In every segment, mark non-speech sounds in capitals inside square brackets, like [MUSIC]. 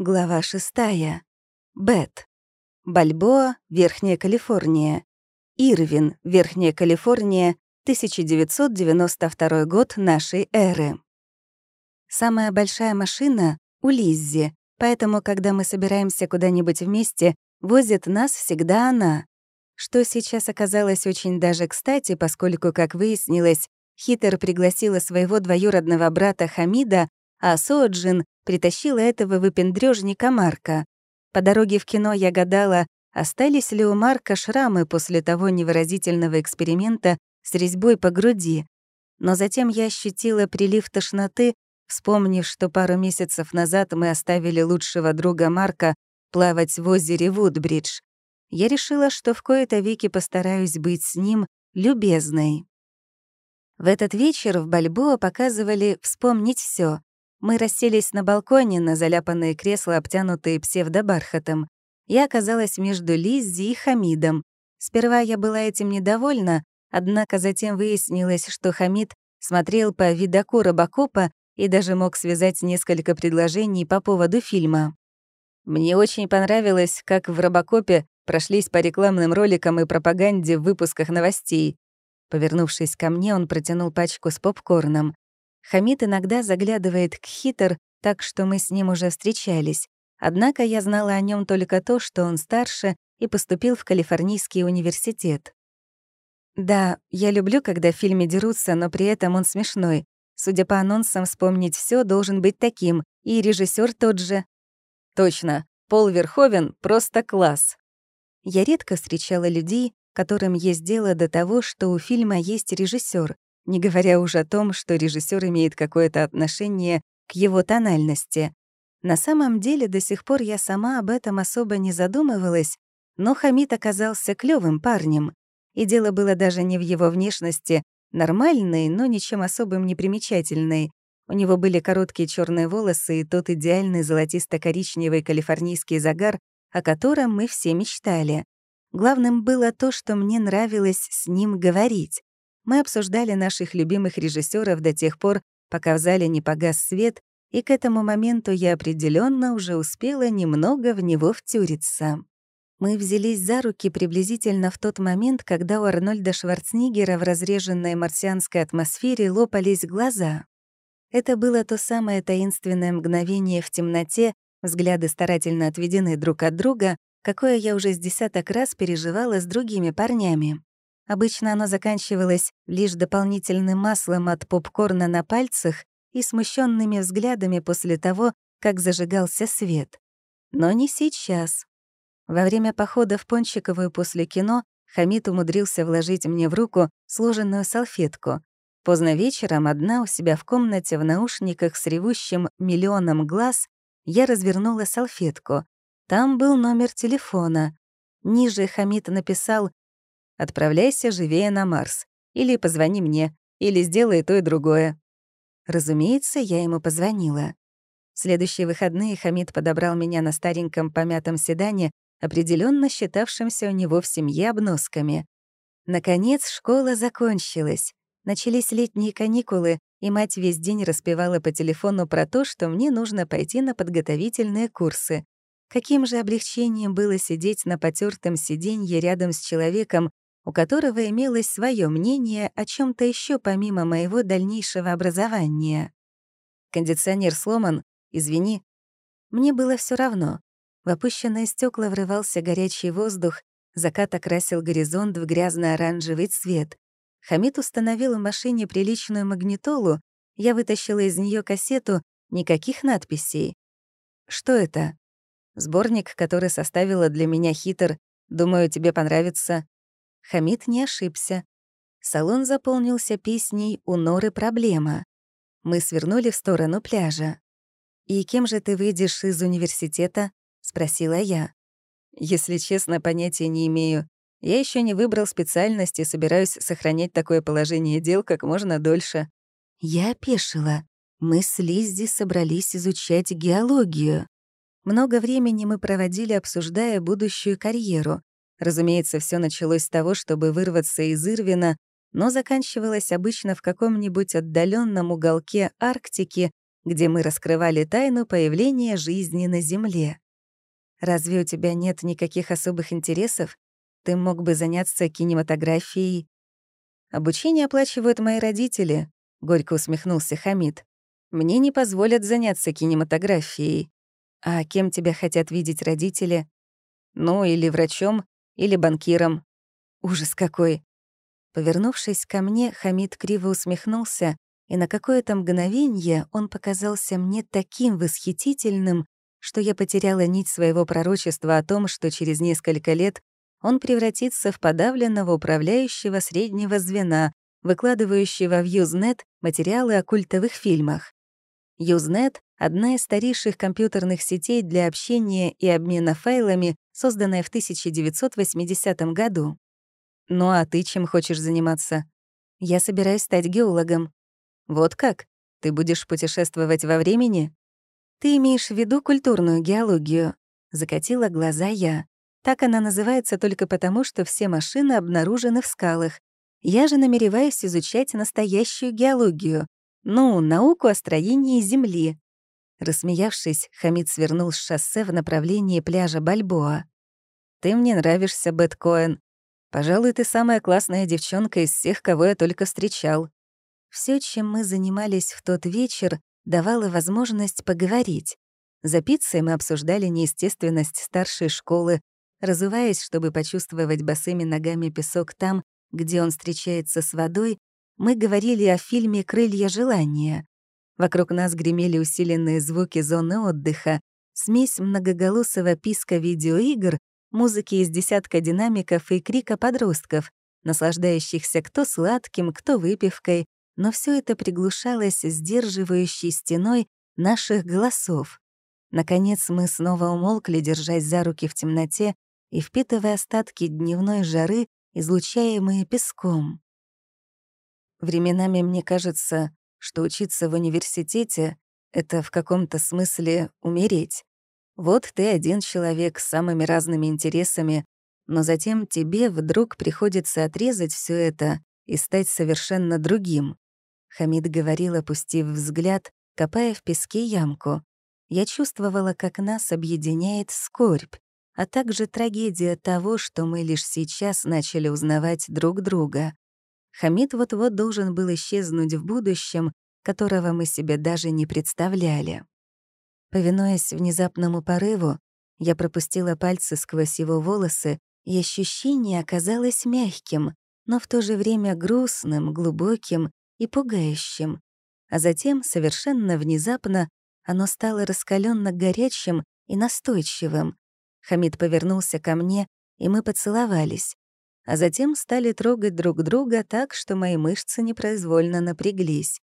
Глава шестая. Бет. Бальбоа, Верхняя Калифорния. Ирвин, Верхняя Калифорния, 1992 год нашей эры. Самая большая машина — у Лиззи, поэтому, когда мы собираемся куда-нибудь вместе, возит нас всегда она. Что сейчас оказалось очень даже кстати, поскольку, как выяснилось, Хитер пригласила своего двоюродного брата Хамида, а Соджин притащила этого выпендрёжника Марка. По дороге в кино я гадала, остались ли у Марка шрамы после того невыразительного эксперимента с резьбой по груди. Но затем я ощутила прилив тошноты, вспомнив, что пару месяцев назад мы оставили лучшего друга Марка плавать в озере Вудбридж. Я решила, что в кои-то веки постараюсь быть с ним любезной. В этот вечер в Бальбоа показывали «Вспомнить все. Мы расселись на балконе на заляпанные кресла, обтянутые псевдобархатом. Я оказалась между Лиззи и Хамидом. Сперва я была этим недовольна, однако затем выяснилось, что Хамид смотрел по видоку Робокопа и даже мог связать несколько предложений по поводу фильма. Мне очень понравилось, как в Робокопе прошлись по рекламным роликам и пропаганде в выпусках новостей. Повернувшись ко мне, он протянул пачку с попкорном. Хамид иногда заглядывает к Хитер, так что мы с ним уже встречались. Однако я знала о нем только то, что он старше и поступил в Калифорнийский университет. Да, я люблю, когда в фильме дерутся, но при этом он смешной. Судя по анонсам, вспомнить все должен быть таким, и режиссер тот же. Точно, Пол Верховен — просто класс. Я редко встречала людей, которым есть дело до того, что у фильма есть режиссер, не говоря уже о том, что режиссер имеет какое-то отношение к его тональности. На самом деле, до сих пор я сама об этом особо не задумывалась, но Хамид оказался клёвым парнем. И дело было даже не в его внешности, нормальной, но ничем особым не примечательной. У него были короткие черные волосы и тот идеальный золотисто-коричневый калифорнийский загар, о котором мы все мечтали. Главным было то, что мне нравилось с ним говорить. Мы обсуждали наших любимых режиссеров до тех пор, пока в зале не погас свет, и к этому моменту я определенно уже успела немного в него втюриться. Мы взялись за руки приблизительно в тот момент, когда у Арнольда Шварценеггера в разреженной марсианской атмосфере лопались глаза. Это было то самое таинственное мгновение в темноте, взгляды старательно отведены друг от друга, какое я уже с десяток раз переживала с другими парнями. Обычно оно заканчивалось лишь дополнительным маслом от попкорна на пальцах и смущенными взглядами после того, как зажигался свет. Но не сейчас. Во время похода в Пончиковую после кино Хамид умудрился вложить мне в руку сложенную салфетку. Поздно вечером, одна у себя в комнате в наушниках с ревущим миллионом глаз, я развернула салфетку. Там был номер телефона. Ниже Хамид написал Отправляйся живее на Марс. Или позвони мне, или сделай то и другое». Разумеется, я ему позвонила. В следующие выходные Хамид подобрал меня на стареньком помятом седане, определенно считавшемся у него в семье обносками. Наконец, школа закончилась. Начались летние каникулы, и мать весь день распевала по телефону про то, что мне нужно пойти на подготовительные курсы. Каким же облегчением было сидеть на потертом сиденье рядом с человеком, у которого имелось свое мнение о чем то еще помимо моего дальнейшего образования. Кондиционер сломан, извини. Мне было все равно. В опущенные стекла врывался горячий воздух, закат окрасил горизонт в грязно-оранжевый цвет. Хамид установил в машине приличную магнитолу, я вытащила из нее кассету, никаких надписей. Что это? Сборник, который составила для меня хитр. Думаю, тебе понравится. Хамид не ошибся. Салон заполнился песней «У Норы проблема». Мы свернули в сторону пляжа. «И кем же ты выйдешь из университета?» — спросила я. «Если честно, понятия не имею. Я еще не выбрал специальность и собираюсь сохранять такое положение дел как можно дольше». Я опешила. Мы с Лиззи собрались изучать геологию. Много времени мы проводили, обсуждая будущую карьеру. Разумеется, все началось с того, чтобы вырваться из Ирвина, но заканчивалось обычно в каком-нибудь отдаленном уголке Арктики где мы раскрывали тайну появления жизни на Земле. Разве у тебя нет никаких особых интересов? Ты мог бы заняться кинематографией. Обучение оплачивают мои родители, — горько усмехнулся Хамид. Мне не позволят заняться кинематографией. А кем тебя хотят видеть родители? Ну, или врачом, или банкиром. Ужас какой. Повернувшись ко мне, Хамид криво усмехнулся, и на какое-то мгновение он показался мне таким восхитительным, что я потеряла нить своего пророчества о том, что через несколько лет он превратится в подавленного управляющего среднего звена, выкладывающего в Usenet материалы о культовых фильмах. Usenet — одна из старейших компьютерных сетей для общения и обмена файлами, созданная в 1980 году. «Ну а ты чем хочешь заниматься?» «Я собираюсь стать геологом». «Вот как? Ты будешь путешествовать во времени?» «Ты имеешь в виду культурную геологию?» Закатила глаза я. Так она называется только потому, что все машины обнаружены в скалах. Я же намереваюсь изучать настоящую геологию. Ну, науку о строении Земли. Рассмеявшись, Хамид свернул с шоссе в направлении пляжа Бальбоа. «Ты мне нравишься, Бэт Коэн. Пожалуй, ты самая классная девчонка из всех, кого я только встречал». Все, чем мы занимались в тот вечер, давало возможность поговорить. За пиццей мы обсуждали неестественность старшей школы, разуваясь, чтобы почувствовать босыми ногами песок там, где он встречается с водой, мы говорили о фильме «Крылья желания». Вокруг нас гремели усиленные звуки зоны отдыха, смесь многоголосого писка видеоигр, музыки из десятка динамиков и крика подростков, наслаждающихся кто сладким, кто выпивкой, но все это приглушалось сдерживающей стеной наших голосов. Наконец мы снова умолкли, держась за руки в темноте и впитывая остатки дневной жары, излучаемые песком. Временами мне кажется, что учиться в университете — это в каком-то смысле умереть. Вот ты один человек с самыми разными интересами, но затем тебе вдруг приходится отрезать все это и стать совершенно другим. Хамид говорил, опустив взгляд, копая в песке ямку. Я чувствовала, как нас объединяет скорбь, а также трагедия того, что мы лишь сейчас начали узнавать друг друга. Хамид вот-вот должен был исчезнуть в будущем, которого мы себе даже не представляли. Повинуясь внезапному порыву, я пропустила пальцы сквозь его волосы, и ощущение оказалось мягким, но в то же время грустным, глубоким и пугающим. А затем, совершенно внезапно, оно стало раскаленно горячим и настойчивым. Хамид повернулся ко мне, и мы поцеловались. А затем стали трогать друг друга так, что мои мышцы непроизвольно напряглись.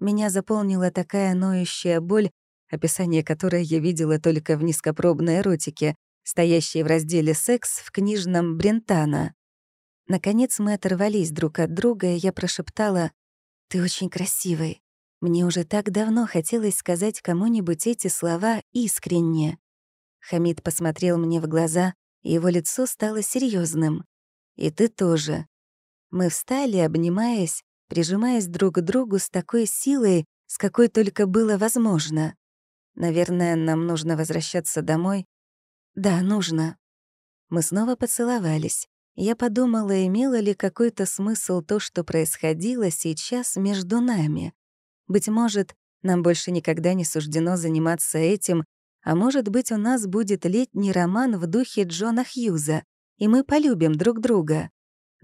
Меня заполнила такая ноющая боль, описание которой я видела только в низкопробной эротике, стоящей в разделе «Секс» в книжном Брентана. Наконец мы оторвались друг от друга, и я прошептала «Ты очень красивый». Мне уже так давно хотелось сказать кому-нибудь эти слова искренне. Хамид посмотрел мне в глаза, и его лицо стало серьезным. «И ты тоже». Мы встали, обнимаясь, прижимаясь друг к другу с такой силой, с какой только было возможно. Наверное, нам нужно возвращаться домой. Да, нужно. Мы снова поцеловались. Я подумала, имело ли какой-то смысл то, что происходило сейчас между нами. Быть может, нам больше никогда не суждено заниматься этим, а может быть, у нас будет летний роман в духе Джона Хьюза, и мы полюбим друг друга.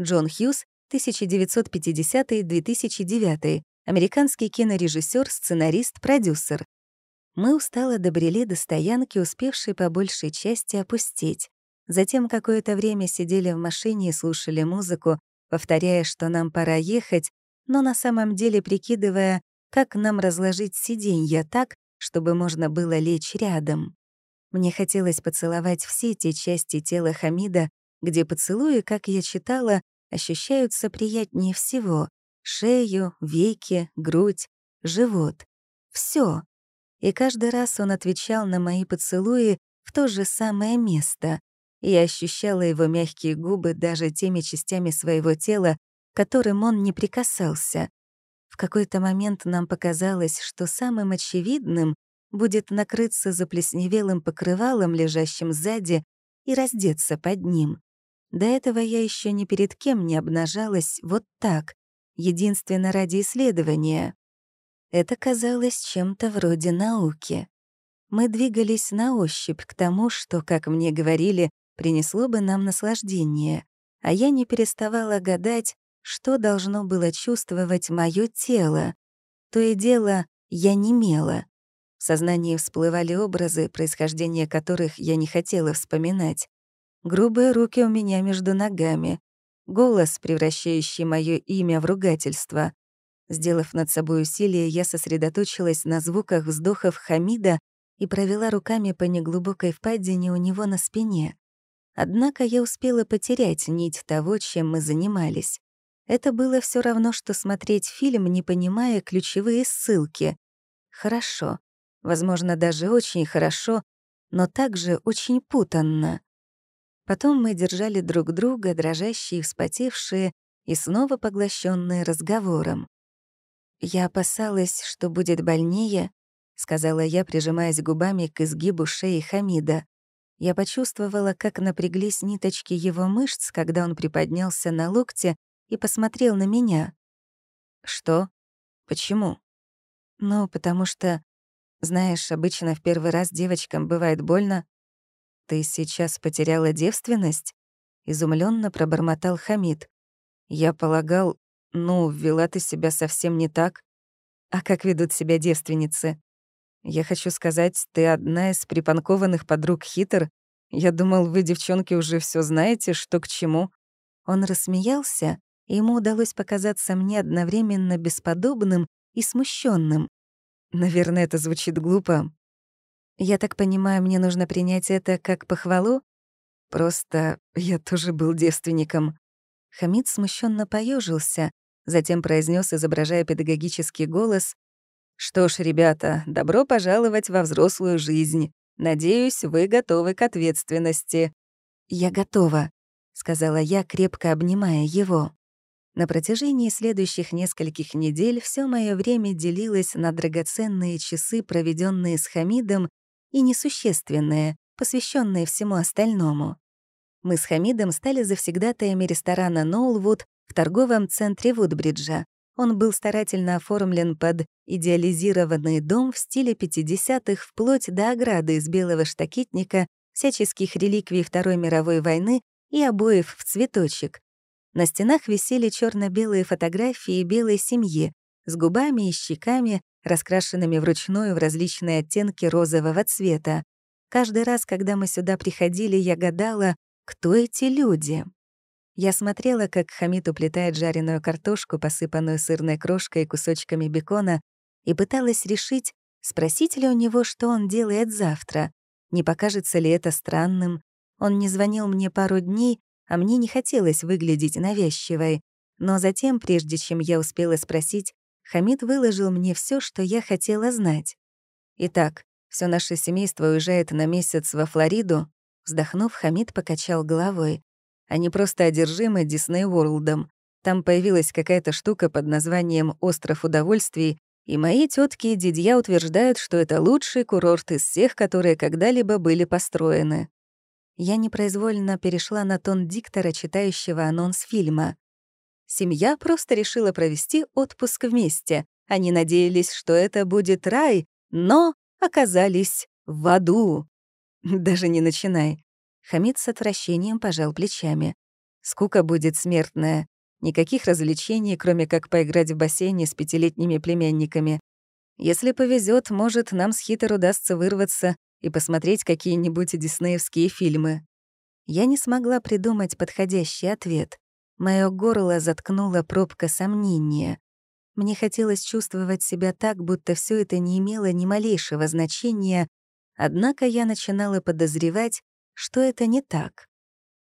Джон Хьюз, 1950-2009, американский кинорежиссер, сценарист, продюсер. Мы устало добрели до стоянки, успевшей по большей части опустить. Затем какое-то время сидели в машине и слушали музыку, повторяя, что нам пора ехать, но на самом деле прикидывая, как нам разложить сиденья так, чтобы можно было лечь рядом. Мне хотелось поцеловать все те части тела Хамида, где поцелуи, как я читала, ощущаются приятнее всего — шею, веки, грудь, живот. Все. И каждый раз он отвечал на мои поцелуи в то же самое место, я ощущала его мягкие губы даже теми частями своего тела, которым он не прикасался. В какой-то момент нам показалось, что самым очевидным будет накрыться заплесневелым покрывалом, лежащим сзади, и раздеться под ним. До этого я еще ни перед кем не обнажалась вот так, единственно ради исследования. Это казалось чем-то вроде науки. Мы двигались на ощупь к тому, что, как мне говорили, принесло бы нам наслаждение, а я не переставала гадать, что должно было чувствовать мое тело. То и дело, я немела. В сознании всплывали образы, происхождение которых я не хотела вспоминать. Грубые руки у меня между ногами, голос, превращающий мое имя в ругательство. Сделав над собой усилие, я сосредоточилась на звуках вздохов Хамида и провела руками по неглубокой впадине у него на спине. Однако я успела потерять нить того, чем мы занимались. Это было все равно, что смотреть фильм, не понимая ключевые ссылки. Хорошо. Возможно, даже очень хорошо, но также очень путанно. Потом мы держали друг друга, дрожащие, вспотевшие и снова поглощенные разговором. «Я опасалась, что будет больнее», — сказала я, прижимаясь губами к изгибу шеи Хамида. Я почувствовала, как напряглись ниточки его мышц, когда он приподнялся на локте и посмотрел на меня. «Что? Почему?» «Ну, потому что знаешь, обычно в первый раз девочкам бывает больно. Ты сейчас потеряла девственность? Изумленно пробормотал Хамид. Я полагал, ну, вела ты себя совсем не так. А как ведут себя девственницы? Я хочу сказать, ты одна из припанкованных подруг Хитер. Я думал, вы, девчонки, уже все знаете, что к чему. Он рассмеялся, и ему удалось показаться мне одновременно бесподобным и смущенным. Наверное, это звучит глупо. Я так понимаю, мне нужно принять это как похвалу? Просто я тоже был девственником. Хамид смущенно поежился, затем произнес, изображая педагогический голос, «Что ж, ребята, добро пожаловать во взрослую жизнь. Надеюсь, вы готовы к ответственности». «Я готова», — сказала я, крепко обнимая его. На протяжении следующих нескольких недель все мое время делилось на драгоценные часы, проведенные с Хамидом, и несущественные, посвященные всему остальному. Мы с Хамидом стали завсегдатаями ресторана «Ноулвуд» в торговом центре Вудбриджа. Он был старательно оформлен под идеализированный дом в стиле 50-х вплоть до ограды из белого штакетника, всяческих реликвий Второй мировой войны и обоев в цветочек, на стенах висели черно белые фотографии белой семьи с губами и щеками, раскрашенными вручную в различные оттенки розового цвета. Каждый раз, когда мы сюда приходили, я гадала, кто эти люди. Я смотрела, как Хамид уплетает жареную картошку, посыпанную сырной крошкой и кусочками бекона, и пыталась решить, спросить ли у него, что он делает завтра. Не покажется ли это странным? Он не звонил мне пару дней, а мне не хотелось выглядеть навязчивой. Но затем, прежде чем я успела спросить, Хамид выложил мне все, что я хотела знать. Итак, все наше семейство уезжает на месяц во Флориду. Вздохнув, Хамид покачал головой. Они просто одержимы Дисней Ворлдом. Там появилась какая-то штука под названием «Остров удовольствий», и мои тетки и дядья утверждают, что это лучший курорт из всех, которые когда-либо были построены я непроизвольно перешла на тон диктора, читающего анонс фильма. Семья просто решила провести отпуск вместе. Они надеялись, что это будет рай, но оказались в аду. [LAUGHS] Даже не начинай. Хамид с отвращением пожал плечами. Скука будет смертная. Никаких развлечений, кроме как поиграть в бассейне с пятилетними племянниками. Если повезет, может, нам с Хитер удастся вырваться и посмотреть какие-нибудь диснеевские фильмы. Я не смогла придумать подходящий ответ. Моё горло заткнула пробка сомнения. Мне хотелось чувствовать себя так, будто все это не имело ни малейшего значения, однако я начинала подозревать, что это не так.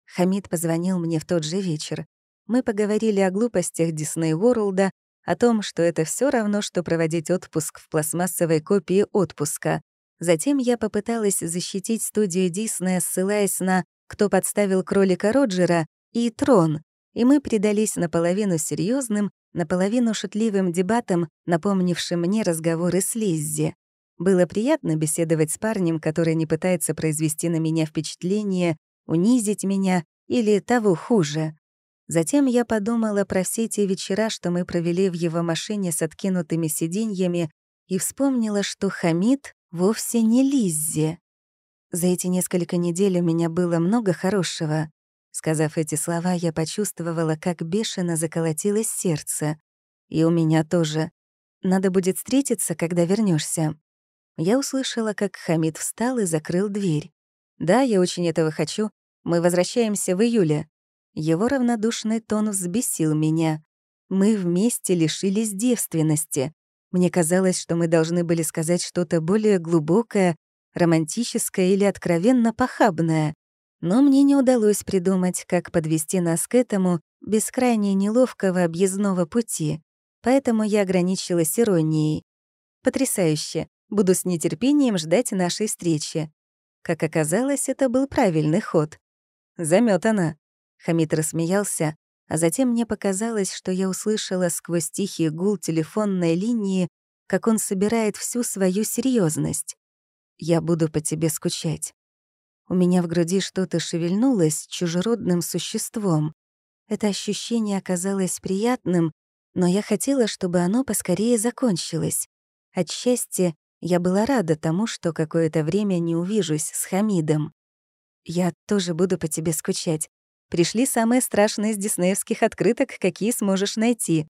Хамид позвонил мне в тот же вечер. Мы поговорили о глупостях Дисней Ворлда, о том, что это все равно, что проводить отпуск в пластмассовой копии отпуска, Затем я попыталась защитить студию Диснея, ссылаясь на «Кто подставил кролика Роджера» и «Трон», и мы предались наполовину серьезным, наполовину шутливым дебатом, напомнившим мне разговоры с Лиззи. Было приятно беседовать с парнем, который не пытается произвести на меня впечатление, унизить меня или того хуже. Затем я подумала про все те вечера, что мы провели в его машине с откинутыми сиденьями, и вспомнила, что Хамид вовсе не Лиззи. За эти несколько недель у меня было много хорошего. Сказав эти слова, я почувствовала, как бешено заколотилось сердце. И у меня тоже. Надо будет встретиться, когда вернешься. Я услышала, как Хамид встал и закрыл дверь. «Да, я очень этого хочу. Мы возвращаемся в июле». Его равнодушный тон взбесил меня. Мы вместе лишились девственности. Мне казалось, что мы должны были сказать что-то более глубокое, романтическое или откровенно похабное. Но мне не удалось придумать, как подвести нас к этому без крайне неловкого объездного пути. Поэтому я ограничилась иронией. Потрясающе. Буду с нетерпением ждать нашей встречи. Как оказалось, это был правильный ход. Заметана. Хамид рассмеялся, а затем мне показалось, что я услышала сквозь тихий гул телефонной линии, как он собирает всю свою серьезность. «Я буду по тебе скучать». У меня в груди что-то шевельнулось чужеродным существом. Это ощущение оказалось приятным, но я хотела, чтобы оно поскорее закончилось. От счастья я была рада тому, что какое-то время не увижусь с Хамидом. Я тоже буду по тебе скучать. Пришли самые страшные из диснеевских открыток, какие сможешь найти.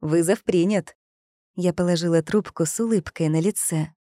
Вызов принят. Я положила трубку с улыбкой на лице.